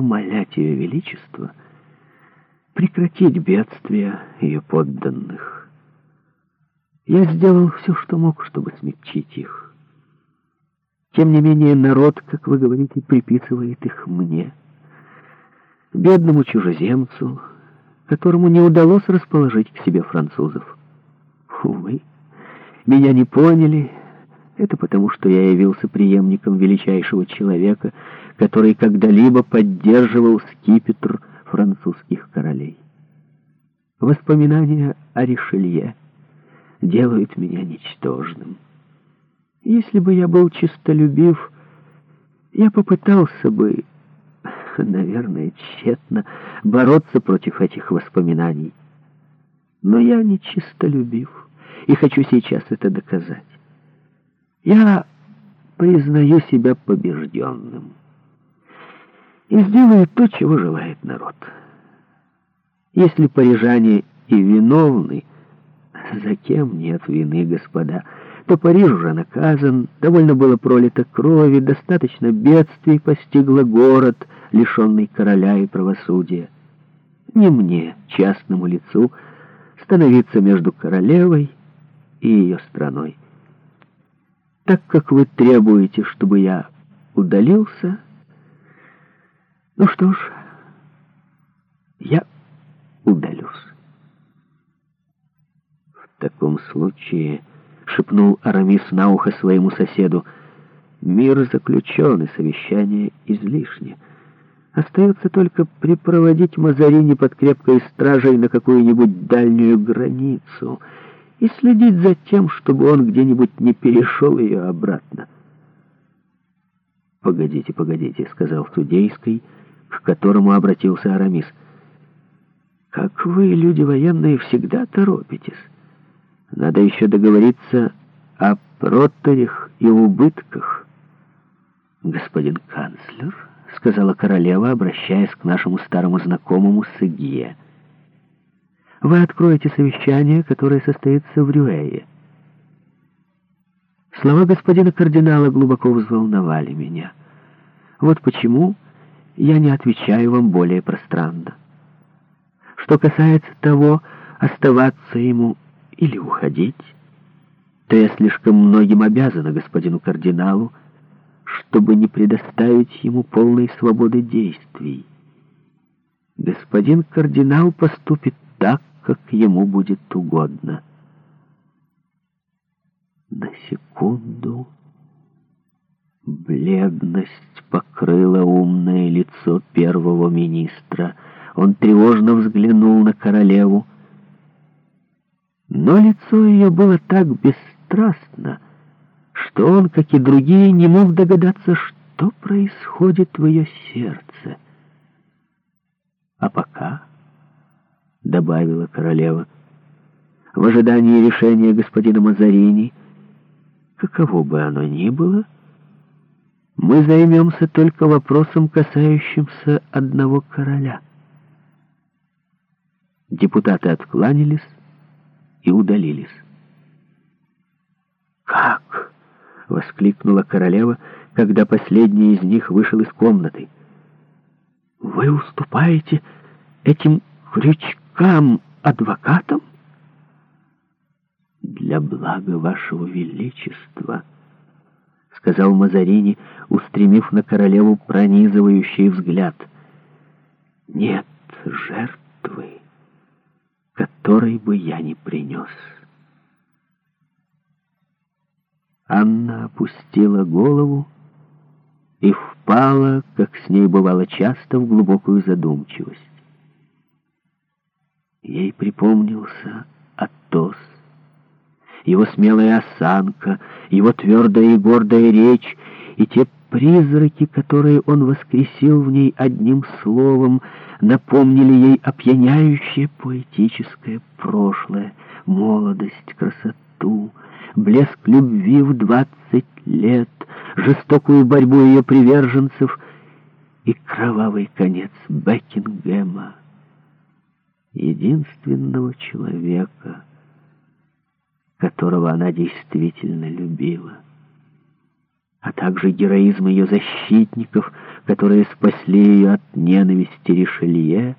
умолять Ее Величество прекратить бедствия ее подданных. Я сделал все, что мог, чтобы смягчить их. Тем не менее, народ, как вы говорите, приписывает их мне, бедному чужеземцу, которому не удалось расположить к себе французов. Увы, меня не поняли. Это потому, что я явился преемником величайшего человека — который когда-либо поддерживал скипетр французских королей. Воспоминания о Ришелье делают меня ничтожным. Если бы я был чистолюбив, я попытался бы, наверное, тщетно бороться против этих воспоминаний. Но я не чистолюбив, и хочу сейчас это доказать. Я признаю себя побежденным и сделает то, чего желает народ. Если парижане и виновны, за кем нет вины, господа, то Париж уже наказан, довольно было пролито крови, достаточно бедствий постигло город, лишенный короля и правосудия. Не мне, частному лицу, становиться между королевой и ее страной. Так как вы требуете, чтобы я удалился... Ну что ж, я удалюсь. В таком случае, шепнул Арамис на ухо своему соседу, мир заключен, и совещание излишне. Остается только припроводить Мазарини под крепкой стражей на какую-нибудь дальнюю границу и следить за тем, чтобы он где-нибудь не перешел ее обратно. «Погодите, погодите», — сказал Судейский, — к которому обратился Арамис. «Как вы, люди военные, всегда торопитесь. Надо еще договориться о протерях и убытках». «Господин канцлер», — сказала королева, обращаясь к нашему старому знакомому Сыгье, «вы откроете совещание, которое состоится в Рюэе». Слова господина кардинала глубоко взволновали меня. Вот почему я не отвечаю вам более пространно. Что касается того, оставаться ему или уходить, то я слишком многим обязана господину кардиналу, чтобы не предоставить ему полной свободы действий. Господин кардинал поступит так, как ему будет угодно. На секунду... Бледность покрыла умное лицо первого министра. Он тревожно взглянул на королеву. Но лицо ее было так бесстрастно, что он, как и другие, не мог догадаться, что происходит в ее сердце. «А пока», — добавила королева, — «в ожидании решения господина Мазарини, каково бы оно ни было, — мы займемся только вопросом, касающимся одного короля. Депутаты откланялись и удалились. «Как?» — воскликнула королева, когда последний из них вышел из комнаты. «Вы уступаете этим крючкам адвокатам?» «Для блага вашего величества». — сказал Мазарини, устремив на королеву пронизывающий взгляд. «Нет жертвы, которой бы я не принес». Анна опустила голову и впала, как с ней бывало часто, в глубокую задумчивость. Ей припомнился Атос, его смелая осанка, его твердая и гордая речь, и те призраки, которые он воскресил в ней одним словом, напомнили ей опьяняющее поэтическое прошлое, молодость, красоту, блеск любви в двадцать лет, жестокую борьбу ее приверженцев и кровавый конец Бекингема, единственного человека — которого она действительно любила. А также героизм ее защитников, которые спасли ее от ненависти Ришелье,